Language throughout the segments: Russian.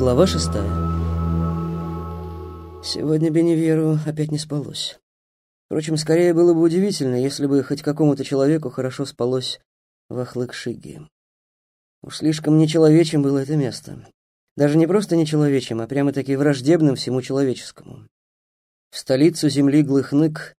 Глава шестая. Сегодня Беневьеру опять не спалось. Впрочем, скорее было бы удивительно, если бы хоть какому-то человеку хорошо спалось в Ахлык-Шиге. Уж слишком нечеловечим было это место. Даже не просто нечеловечим, а прямо-таки враждебным всему человеческому. В столицу земли Глыхнык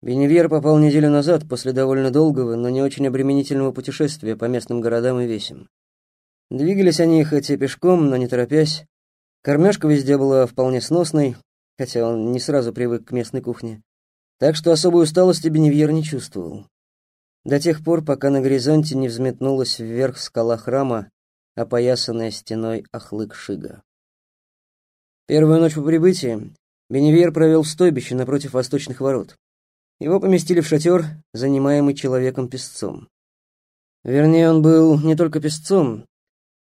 Беневьер попал неделю назад после довольно долгого, но не очень обременительного путешествия по местным городам и весям. Двигались они хоть и пешком, но не торопясь. Кормежка везде была вполне сносной, хотя он не сразу привык к местной кухне. Так что особой усталости Беневьер не чувствовал. До тех пор, пока на горизонте не взметнулась вверх скала храма, опоясанная стеной Ахлык-Шига. Первую ночь по прибытии Беневьер провел в стойбище напротив восточных ворот. Его поместили в шатер, занимаемый человеком-песцом. Вернее, он был не только песцом,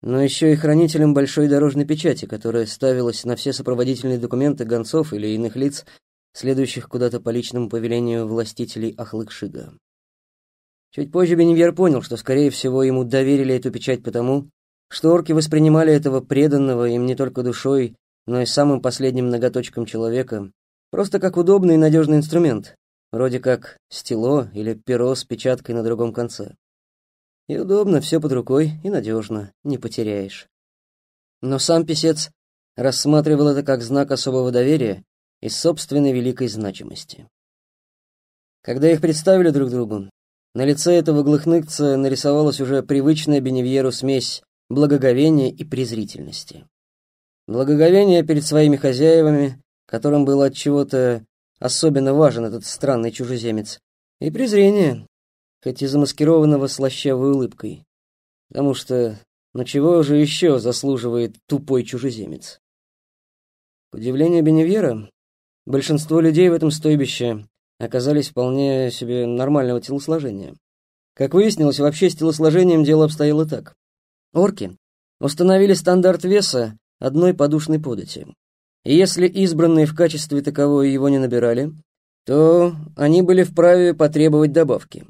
но еще и хранителем большой дорожной печати, которая ставилась на все сопроводительные документы гонцов или иных лиц, следующих куда-то по личному повелению властителей Ахлыкшига. Чуть позже Беневьер понял, что, скорее всего, ему доверили эту печать потому, что орки воспринимали этого преданного им не только душой, но и самым последним ноготочком человека, просто как удобный и надежный инструмент, вроде как стело или перо с печаткой на другом конце. И удобно, все под рукой, и надежно, не потеряешь. Но сам писец рассматривал это как знак особого доверия и собственной великой значимости. Когда их представили друг другу, на лице этого глыхныкца нарисовалась уже привычная Беневьеру смесь благоговения и презрительности. Благоговение перед своими хозяевами, которым было от чего-то особенно важен этот странный чужеземец, и презрение, хоть и замаскированного слащавой улыбкой. Потому что, ну чего же еще заслуживает тупой чужеземец? К удивлению Беневьера, большинство людей в этом стойбище оказались вполне себе нормального телосложения. Как выяснилось, вообще с телосложением дело обстояло так. Орки установили стандарт веса одной подушной подати. И если избранные в качестве таковой его не набирали, то они были вправе потребовать добавки.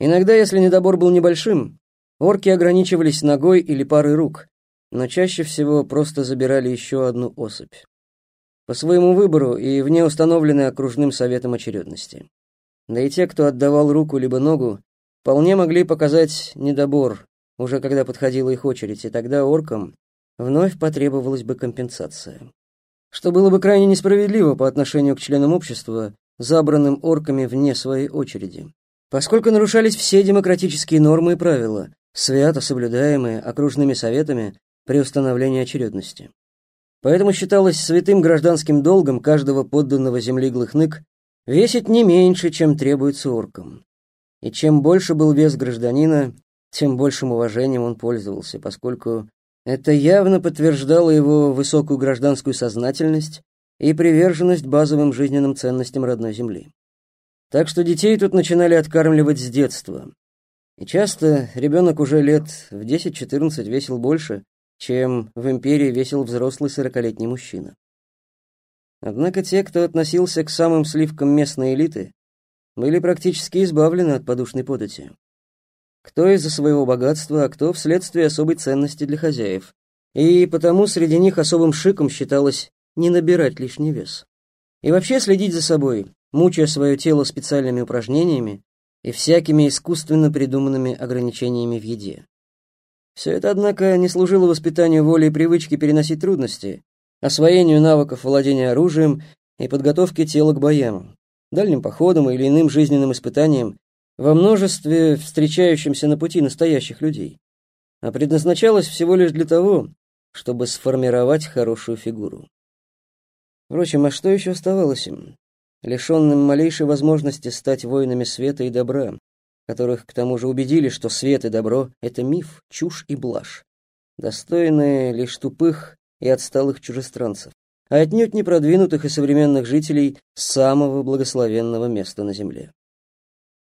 Иногда, если недобор был небольшим, орки ограничивались ногой или парой рук, но чаще всего просто забирали еще одну особь. По своему выбору и вне установленной окружным советом очередности. Да и те, кто отдавал руку либо ногу, вполне могли показать недобор, уже когда подходила их очередь, и тогда оркам вновь потребовалась бы компенсация. Что было бы крайне несправедливо по отношению к членам общества, забранным орками вне своей очереди поскольку нарушались все демократические нормы и правила, свято соблюдаемые окружными советами при установлении очередности. Поэтому считалось святым гражданским долгом каждого подданного земли глыхнык весить не меньше, чем требуется оркам. И чем больше был вес гражданина, тем большим уважением он пользовался, поскольку это явно подтверждало его высокую гражданскую сознательность и приверженность базовым жизненным ценностям родной земли. Так что детей тут начинали откармливать с детства. И часто ребенок уже лет в 10-14 весил больше, чем в империи весил взрослый сорокалетний мужчина. Однако те, кто относился к самым сливкам местной элиты, были практически избавлены от подушной подати. Кто из-за своего богатства, а кто вследствие особой ценности для хозяев. И потому среди них особым шиком считалось не набирать лишний вес. И вообще следить за собой, мучая свое тело специальными упражнениями и всякими искусственно придуманными ограничениями в еде. Все это, однако, не служило воспитанию воли и привычки переносить трудности, освоению навыков владения оружием и подготовке тела к боям, дальним походам или иным жизненным испытаниям во множестве встречающимся на пути настоящих людей, а предназначалось всего лишь для того, чтобы сформировать хорошую фигуру. Впрочем, а что еще оставалось им? Лишенным малейшей возможности стать воинами света и добра, которых к тому же убедили, что свет и добро — это миф, чушь и блажь, достойные лишь тупых и отсталых чужестранцев, а отнюдь не продвинутых и современных жителей самого благословенного места на земле.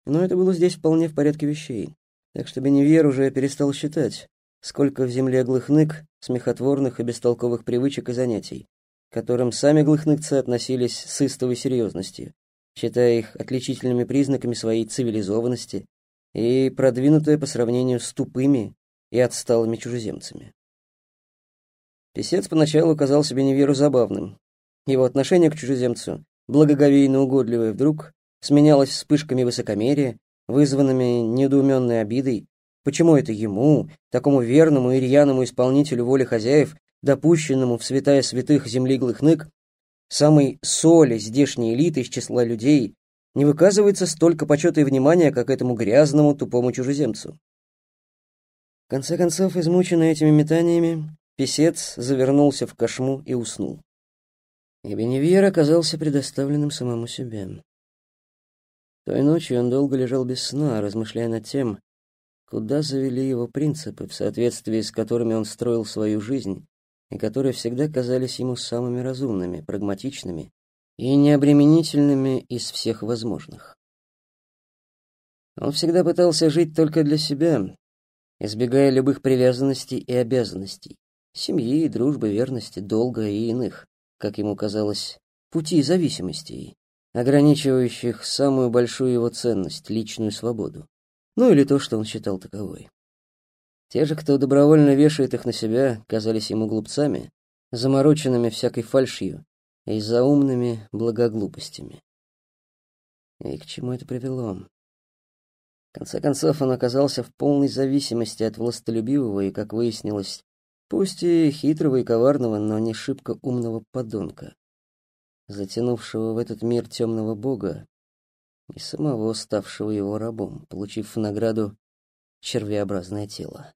Но это было здесь вполне в порядке вещей, так что Беневьер уже перестал считать, сколько в земле глыхнык, смехотворных и бестолковых привычек и занятий, которым сами глыхныкцы относились с истовой серьезностью, считая их отличительными признаками своей цивилизованности и продвинутые по сравнению с тупыми и отсталыми чужеземцами. Песец поначалу казался Беневеру забавным. Его отношение к чужеземцу, благоговейно угодливое, вдруг сменялось вспышками высокомерия, вызванными недоуменной обидой, почему это ему, такому верному и рьяному исполнителю воли хозяев, допущенному в святая святых земли Глыхнык, самой соли здешней элиты из числа людей, не выказывается столько почета и внимания, как этому грязному, тупому чужеземцу. В конце концов, измученный этими метаниями, писец завернулся в кошму и уснул. И Беневьер оказался предоставленным самому себе. Той ночью он долго лежал без сна, размышляя над тем, куда завели его принципы, в соответствии с которыми он строил свою жизнь, и которые всегда казались ему самыми разумными, прагматичными и необременительными из всех возможных. Он всегда пытался жить только для себя, избегая любых привязанностей и обязанностей, семьи, дружбы, верности, долга и иных, как ему казалось, пути зависимостей, ограничивающих самую большую его ценность, личную свободу. Ну или то, что он считал таковой. Те же, кто добровольно вешает их на себя, казались ему глупцами, замороченными всякой фальшью и заумными благоглупостями. И к чему это привело? В конце концов, он оказался в полной зависимости от властолюбивого и, как выяснилось, пусть и хитрого и коварного, но не шибко умного подонка, затянувшего в этот мир темного бога и самого ставшего его рабом, получив в награду червеобразное тело.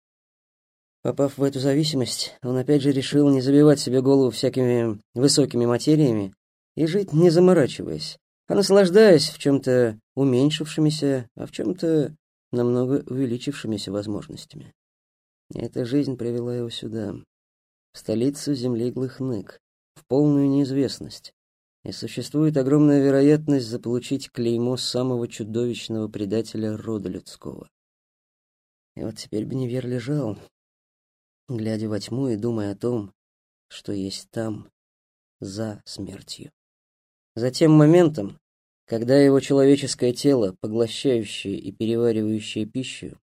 Попав в эту зависимость, он опять же решил не забивать себе голову всякими высокими материями и жить не заморачиваясь, а наслаждаясь в чем-то уменьшившимися, а в чем-то намного увеличившимися возможностями. Эта жизнь привела его сюда, в столицу земли Глыхнык, в полную неизвестность. И существует огромная вероятность заполучить клеймо самого чудовищного предателя рода людского. И вот теперь Беневер лежал, глядя во тьму и думая о том, что есть там, за смертью. За тем моментом, когда его человеческое тело, поглощающее и переваривающее пищу,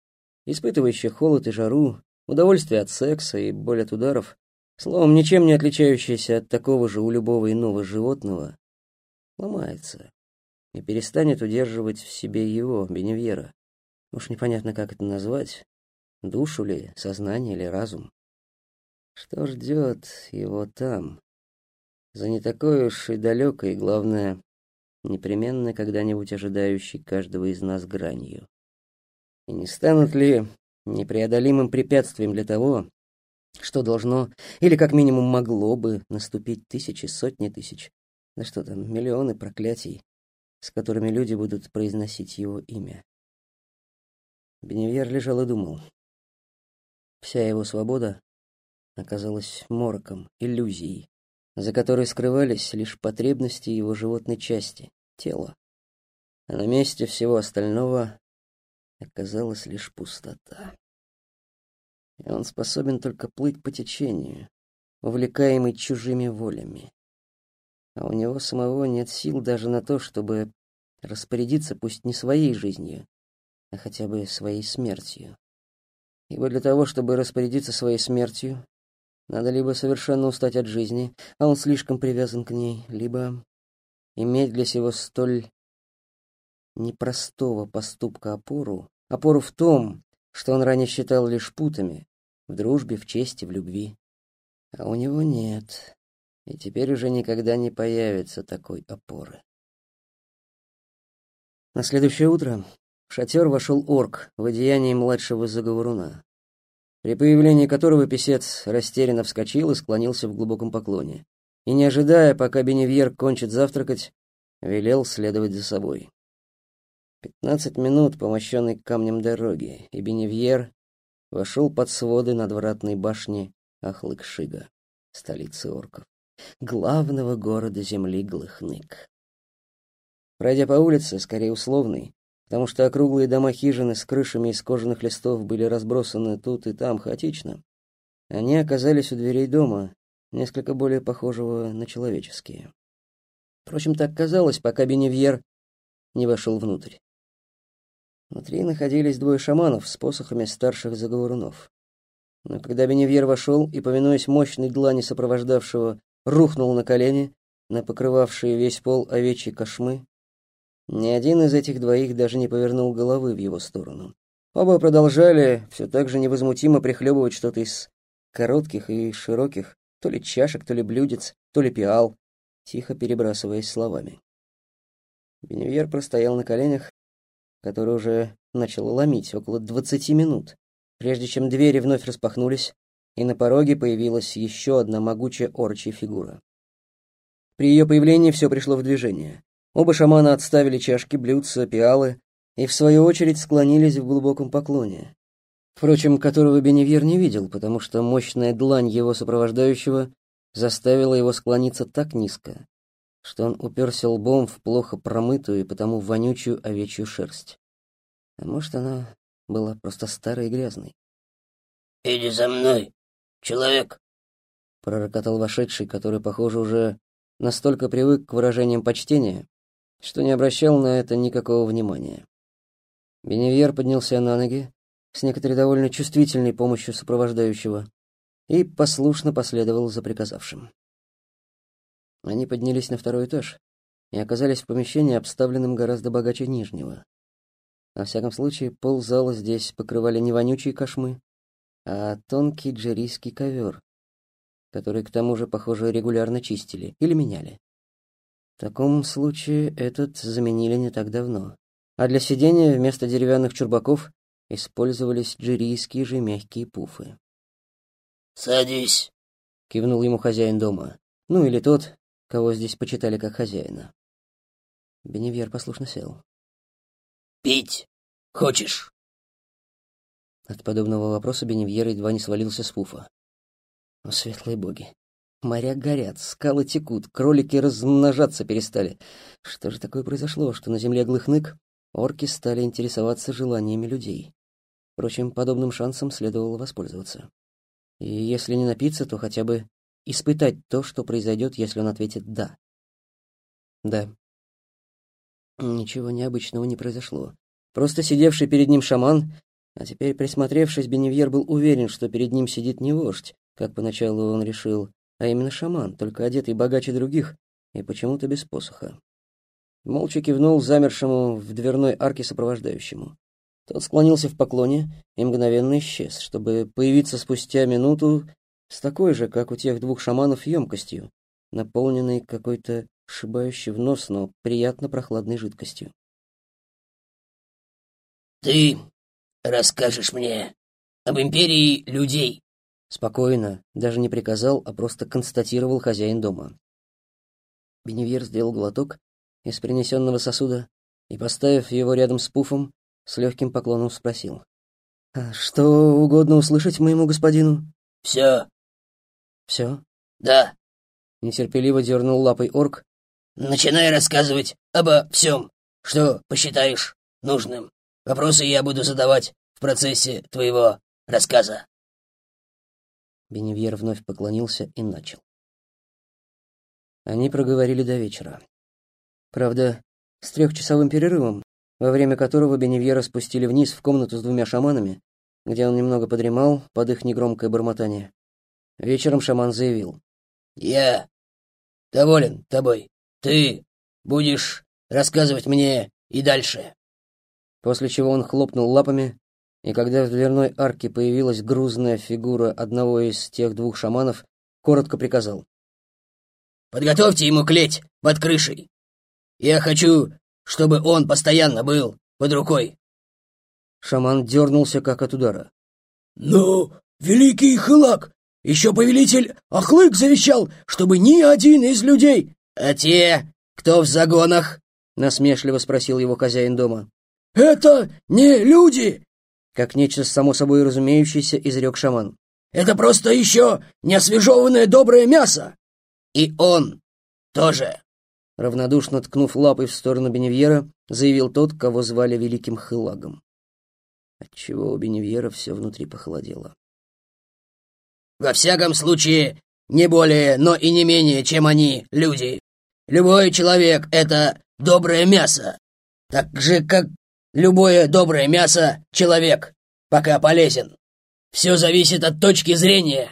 испытывающее холод и жару, удовольствие от секса и боль от ударов, словом, ничем не отличающееся от такого же у любого иного животного, ломается и перестанет удерживать в себе его, Беневьера. Уж непонятно, как это назвать, душу ли, сознание или разум. Что ждет его там, за не такой уж и далекой, главное, непременно когда-нибудь ожидающей каждого из нас гранью? И не станут ли непреодолимым препятствием для того, что должно, или как минимум могло бы, наступить тысячи, сотни тысяч, да что там, миллионы проклятий, с которыми люди будут произносить его имя? Беневьер лежал и думал. Вся его свобода оказалась мороком, иллюзией, за которой скрывались лишь потребности его животной части, тела. А на месте всего остального оказалась лишь пустота. И он способен только плыть по течению, увлекаемый чужими волями. А у него самого нет сил даже на то, чтобы распорядиться пусть не своей жизнью, а хотя бы своей смертью. Ибо для того, чтобы распорядиться своей смертью, надо либо совершенно устать от жизни, а он слишком привязан к ней, либо иметь для сего столь непростого поступка опору, опору в том, что он ранее считал лишь путами, в дружбе, в чести, в любви. А у него нет, и теперь уже никогда не появится такой опоры. На следующее утро в шатер вошел орк в одеянии младшего заговоруна, при появлении которого писец растерянно вскочил и склонился в глубоком поклоне. И, не ожидая, пока Беневьер кончит завтракать, велел следовать за собой. Пятнадцать минут, помощенной камнем дороги, и Беневьер вошел под своды надвратной башни Ахлыкшига, столицы орков, главного города земли Глыхнык. Пройдя по улице, скорее условной, потому что округлые дома хижины с крышами из кожаных листов были разбросаны тут и там хаотично, они оказались у дверей дома, несколько более похожего на человеческие. Впрочем, так казалось, пока Беневьер не вошел внутрь. Внутри находились двое шаманов с посохами старших заговорунов. Но когда Беневьер вошел и, повинуясь мощной длани сопровождавшего, рухнул на колени, на покрывавшие весь пол овечьи кошмы, ни один из этих двоих даже не повернул головы в его сторону. Оба продолжали все так же невозмутимо прихлебывать что-то из коротких и широких, то ли чашек, то ли блюдец, то ли пиал, тихо перебрасываясь словами. Беневьер простоял на коленях, который уже начало ломить около двадцати минут, прежде чем двери вновь распахнулись, и на пороге появилась еще одна могучая орчья фигура. При ее появлении все пришло в движение. Оба шамана отставили чашки, блюдца, пиалы и, в свою очередь, склонились в глубоком поклоне, впрочем, которого Беневьер не видел, потому что мощная длань его сопровождающего заставила его склониться так низко, что он уперся лбом в плохо промытую и потому вонючую овечью шерсть. А может, она была просто старой и грязной. «Иди за мной, человек!» — пророкотал вошедший, который, похоже, уже настолько привык к выражениям почтения, что не обращал на это никакого внимания. Беневьер поднялся на ноги с некоторой довольно чувствительной помощью сопровождающего и послушно последовал за приказавшим. Они поднялись на второй этаж и оказались в помещении, обставленном гораздо богаче нижнего. Во всяком случае, пол зала здесь покрывали не вонючие кошмы, а тонкий джерийский ковер, который, к тому же, похоже, регулярно чистили или меняли. В таком случае этот заменили не так давно, а для сидения вместо деревянных чурбаков использовались джерийские же мягкие пуфы. «Садись», — кивнул ему хозяин дома, ну или тот, кого здесь почитали как хозяина. Беневьер послушно сел. «Пить хочешь?» От подобного вопроса Беневьер едва не свалился с пуфа. О, светлые боги! Моря горят, скалы текут, кролики размножаться перестали. Что же такое произошло, что на земле глыхнык орки стали интересоваться желаниями людей? Впрочем, подобным шансом следовало воспользоваться. И если не напиться, то хотя бы испытать то, что произойдет, если он ответит «да». Да. Ничего необычного не произошло. Просто сидевший перед ним шаман, а теперь, присмотревшись, Беневьер был уверен, что перед ним сидит не вождь, как поначалу он решил, а именно шаман, только одетый богаче других и почему-то без посоха. Молча кивнул замершему в дверной арке сопровождающему. Тот склонился в поклоне и мгновенно исчез, чтобы появиться спустя минуту с такой же, как у тех двух шаманов, емкостью, наполненной какой-то шибающей в нос, но приятно прохладной жидкостью. «Ты расскажешь мне об империи людей?» Спокойно, даже не приказал, а просто констатировал хозяин дома. Беневьер сделал глоток из принесенного сосуда и, поставив его рядом с пуфом, с легким поклоном спросил. «А «Что угодно услышать моему господину?» «Все, «Все?» «Да». Нетерпеливо дернул лапой орк. «Начинай рассказывать обо всем, что посчитаешь нужным. Вопросы я буду задавать в процессе твоего рассказа». Беневьер вновь поклонился и начал. Они проговорили до вечера. Правда, с трехчасовым перерывом, во время которого Беневьера спустили вниз в комнату с двумя шаманами, где он немного подремал под их негромкое бормотание. Вечером шаман заявил. «Я доволен тобой. Ты будешь рассказывать мне и дальше». После чего он хлопнул лапами, и когда в дверной арке появилась грузная фигура одного из тех двух шаманов, коротко приказал. «Подготовьте ему клеть под крышей. Я хочу, чтобы он постоянно был под рукой». Шаман дернулся, как от удара. «Ну, великий Хылак, еще повелитель Ахлык завещал, чтобы ни один из людей... — А те, кто в загонах? — насмешливо спросил его хозяин дома. — Это не люди! — как нечто само собой разумеющееся изрек шаман. — Это просто еще неосвежеванное доброе мясо! И он тоже! Равнодушно ткнув лапой в сторону Беневьера, заявил тот, кого звали Великим Хылагом. Отчего у Беневьера все внутри похолодело. Во всяком случае, не более, но и не менее, чем они, люди. Любой человек — это доброе мясо. Так же, как любое доброе мясо — человек, пока полезен. Все зависит от точки зрения.